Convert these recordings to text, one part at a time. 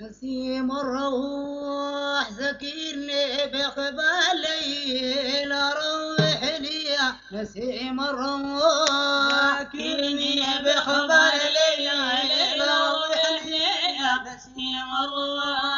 نسيم الروح ذكرني بقبالي لا روح لي نسيم الروح ذكرني بخبر ليلى ليلى وحليا نسيم الروح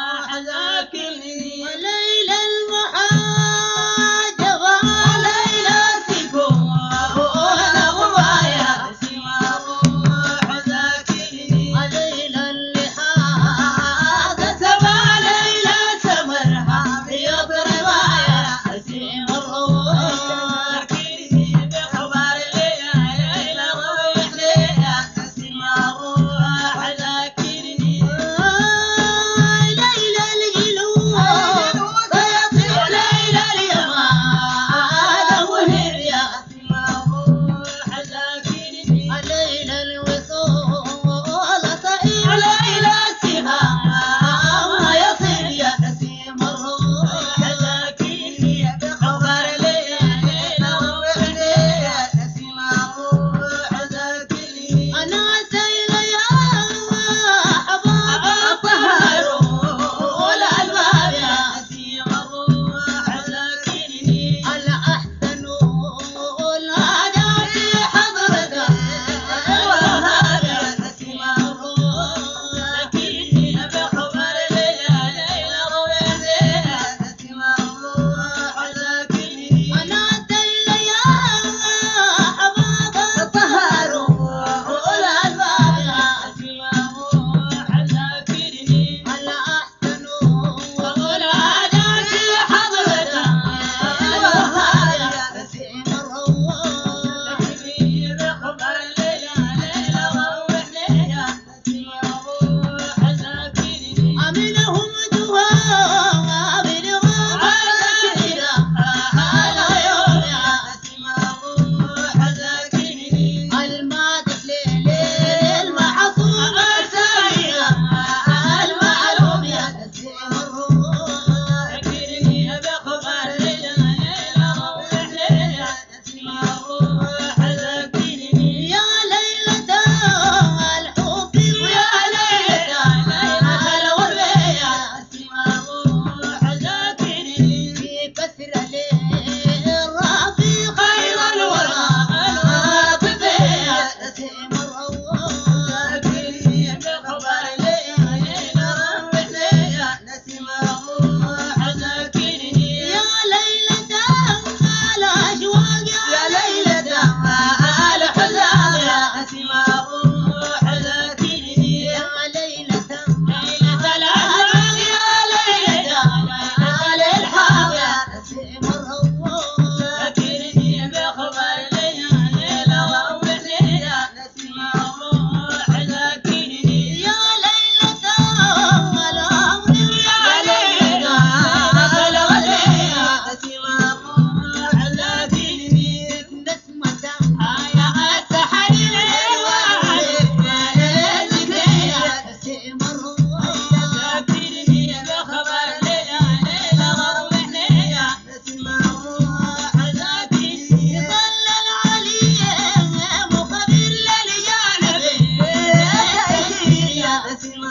Brasil.